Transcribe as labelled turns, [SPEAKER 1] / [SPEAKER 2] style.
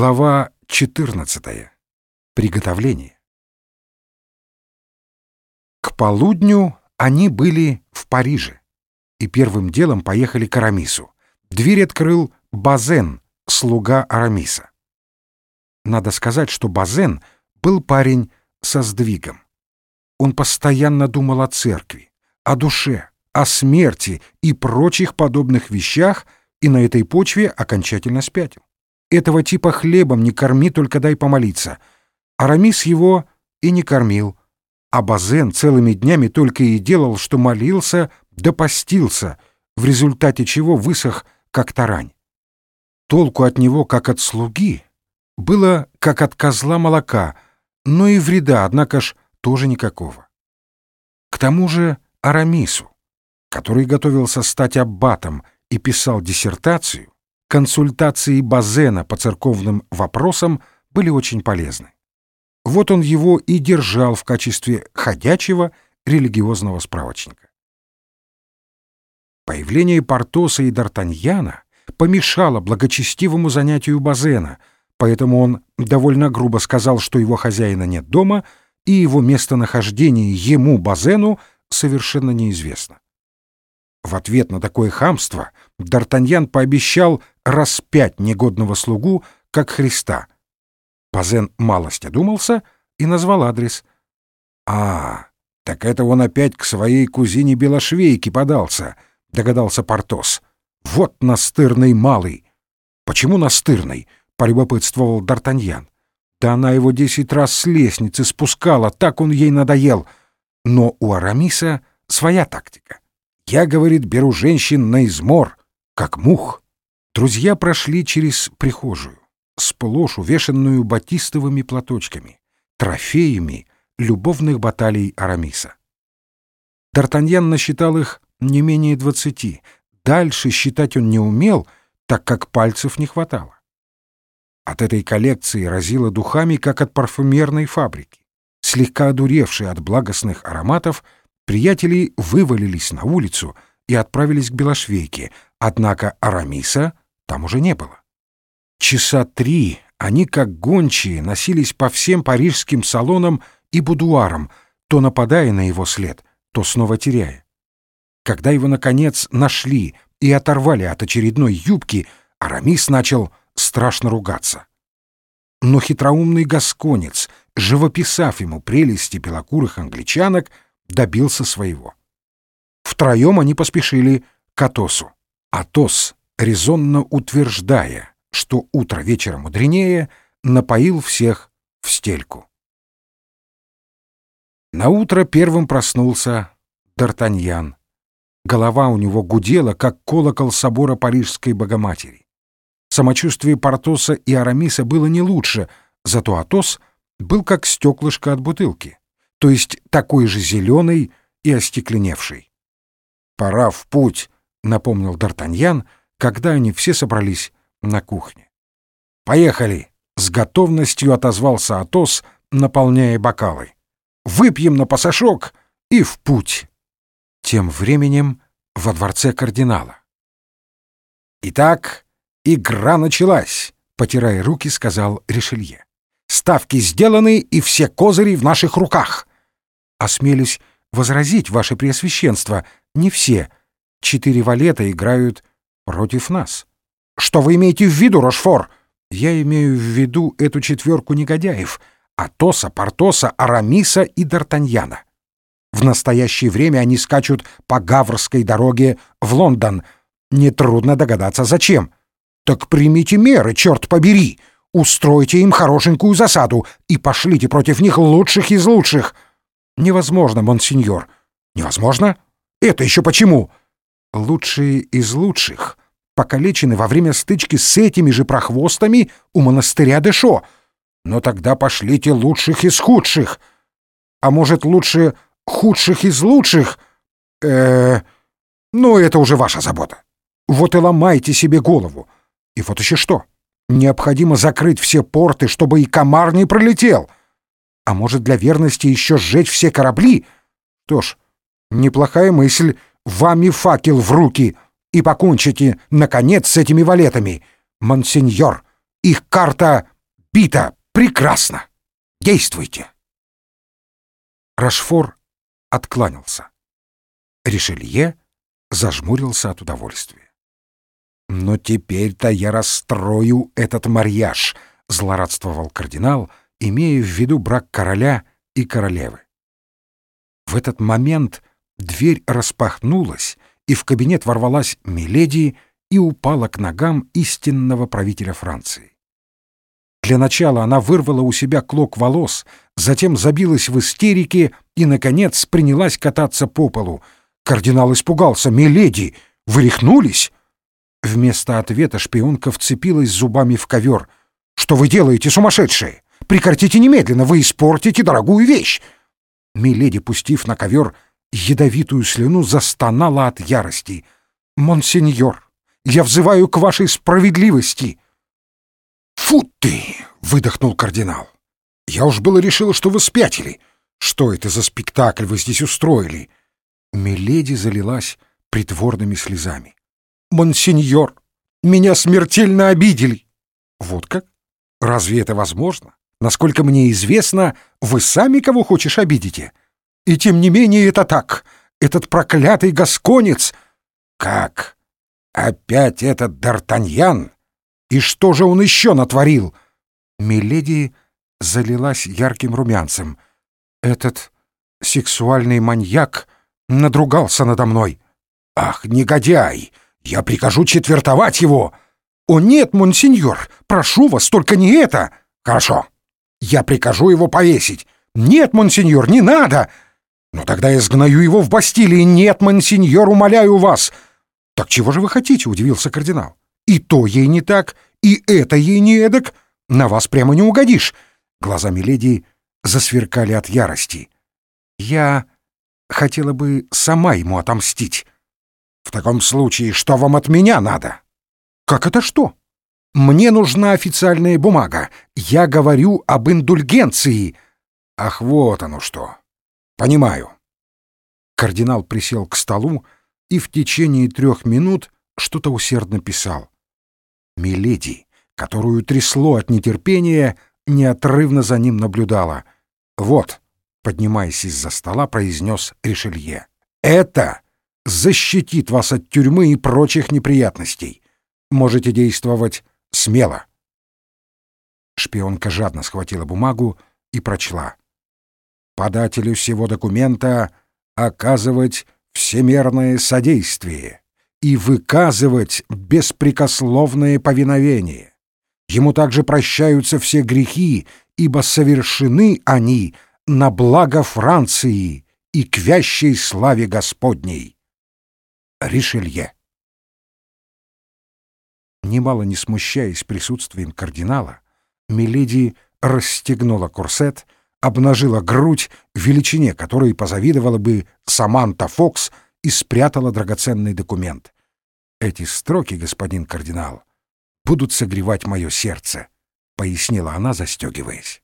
[SPEAKER 1] Глава 14. Приготовление. К полудню они были в Париже и первым делом поехали к Арамису. Дверь открыл Базен, слуга Арамиса. Надо сказать, что Базен был парень со сдвигом. Он постоянно думал о церкви, о душе, о смерти и прочих подобных вещах, и на этой почве окончательно спятил. Этого типа хлебом не корми, только дай помолиться. Арамис его и не кормил. А Базен целыми днями только и делал, что молился да постился, в результате чего высох, как тарань. Толку от него, как от слуги, было, как от козла молока, но и вреда, однако ж, тоже никакого. К тому же Арамису, который готовился стать аббатом и писал диссертацию, консультации Базена по церковным вопросам были очень полезны. Вот он его и держал в качестве ходячего религиозного справочника. Появление Портоса и Д'Артаньяна помешало благочестивому занятию Базена, поэтому он довольно грубо сказал, что его хозяина нет дома, и его местонахождение ему, Базену, совершенно неизвестно. В ответ на такое хамство Д'Артаньян пообещал распять негодного слугу, как Христа. Пазен малость одумался и назвал адрес. «А, так это он опять к своей кузине Белошвейке подался», — догадался Портос. «Вот настырный малый». «Почему настырный?» — полюбопытствовал Д'Артаньян. «Да она его десять раз с лестницы спускала, так он ей надоел». Но у Арамиса своя тактика. Я, говорит, беру женщин на измор, как мух. Друзья прошли через прихожую, сплошь увешанную батистовыми платочками, трофеями любовных баталий Арамиса. Д'Артаньян насчитал их не менее двадцати. Дальше считать он не умел, так как пальцев не хватало. От этой коллекции разило духами, как от парфюмерной фабрики. Слегка одуревшие от благостных ароматов — Приятели вывалились на улицу и отправились к Белошвейке, однако Арамиса там уже не было. Часа три они, как гончие, носились по всем парижским салонам и будуарам, то нападая на его след, то снова теряя. Когда его, наконец, нашли и оторвали от очередной юбки, Арамис начал страшно ругаться. Но хитроумный гасконец, живописав ему прелести белокурых англичанок, добился своего. Втроем они поспешили к Атосу. Атос, резонно утверждая, что утро вечера мудренее, напоил всех в стельку. На утро первым проснулся Д'Артаньян. Голова у него гудела, как колокол собора Парижской Богоматери. Самочувствие Портоса и Арамиса было не лучше, зато Атос был как стеклышко от бутылки то есть такой же зеленый и остекленевший. «Пора в путь», — напомнил Д'Артаньян, когда они все собрались на кухне. «Поехали!» — с готовностью отозвался Атос, наполняя бокалы. «Выпьем на пасашок и в путь!» Тем временем во дворце кардинала. «Итак, игра началась», — потирая руки, сказал Ришелье. «Ставки сделаны, и все козыри в наших руках. Осмелюсь возразить, ваше преосвященство, не все. Четыре валета играют против нас. Что вы имеете в виду, Рошфор? Я имею в виду эту четверку негодяев — Атоса, Портоса, Арамиса и Д'Артаньяна. В настоящее время они скачут по Гаврской дороге в Лондон. Нетрудно догадаться, зачем. Так примите меры, черт побери! Устройте им хорошенькую засаду и пошлите против них лучших из лучших — «Невозможно, монсеньор». «Невозможно? Это еще почему?» «Лучшие из лучших покалечены во время стычки с этими же прохвостами у монастыря Дэшо. Но тогда пошлите лучших из худших. А может, лучше худших из лучших? э Ну, это уже ваша забота. Вот и ломайте себе голову. И вот еще что. Необходимо закрыть все порты, чтобы и комар не пролетел». А может, для верности еще сжечь все корабли? Что ж, неплохая мысль. Вами факел в руки и покончите, наконец, с этими валетами. Монсеньор, их карта Пита, прекрасно! Действуйте!» Рашфор откланялся. Ришелье зажмурился от удовольствия. «Но теперь-то я расстрою этот марьяж», — злорадствовал кардинал, имея в виду брак короля и королевы. В этот момент дверь распахнулась, и в кабинет ворвалась Миледи и упала к ногам истинного правителя Франции. Для начала она вырвала у себя клок волос, затем забилась в истерике и, наконец, принялась кататься по полу. Кардинал испугался. «Миледи, вы рехнулись?» Вместо ответа шпионка вцепилась зубами в ковер. «Что вы делаете, сумасшедшие? Прекратите немедленно, вы испортите дорогую вещь!» Миледи, пустив на ковер ядовитую слюну, застонала от ярости. «Монсеньор, я взываю к вашей справедливости!» «Фу ты!» — выдохнул кардинал. «Я уж было решил, что вы спятили. Что это за спектакль вы здесь устроили?» Миледи залилась притворными слезами. «Монсеньор, меня смертельно обидели!» «Вот как? Разве это возможно? Насколько мне известно, вы сами кого хочешь обидите. И тем не менее это так. Этот проклятый гасконец...» «Как? Опять этот Д'Артаньян? И что же он еще натворил?» Миледи залилась ярким румянцем. «Этот сексуальный маньяк надругался надо мной. Ах, негодяй! Я прикажу четвертовать его!» «О нет, монсеньор, прошу вас, только не это!» «Хорошо, я прикажу его повесить!» «Нет, монсеньор, не надо!» «Ну тогда я сгною его в Бастилии!» «Нет, монсеньор, умоляю вас!» «Так чего же вы хотите?» — удивился кардинал. «И то ей не так, и это ей не эдак. На вас прямо не угодишь!» Глаза Миледи засверкали от ярости. «Я хотела бы сама ему отомстить. В таком случае, что вам от меня надо?» «Как это что?» «Мне нужна официальная бумага. Я говорю об индульгенции». «Ах, вот оно что! Понимаю». Кардинал присел к столу и в течение трех минут что-то усердно писал. Миледи, которую трясло от нетерпения, неотрывно за ним наблюдала. «Вот», — поднимаясь из-за стола, произнес Ришелье, — «это защитит вас от тюрьмы и прочих неприятностей. Можете действовать смело». Шпионка жадно схватила бумагу и прочла. «Подателю всего документа оказывать всемерное содействие и выказывать беспрекословное повиновение. Ему также прощаются все грехи, ибо совершены они на благо Франции и к вящей славе Господней. Ришелье. Немало не смущаясь присутствием кардинала, Миледи расстегнула курсет, обнажила грудь, величине которой позавидовала бы Саманта Фокс и спрятала драгоценный документ. «Эти строки, господин кардинал, будут согревать мое сердце», — пояснила она, застегиваясь.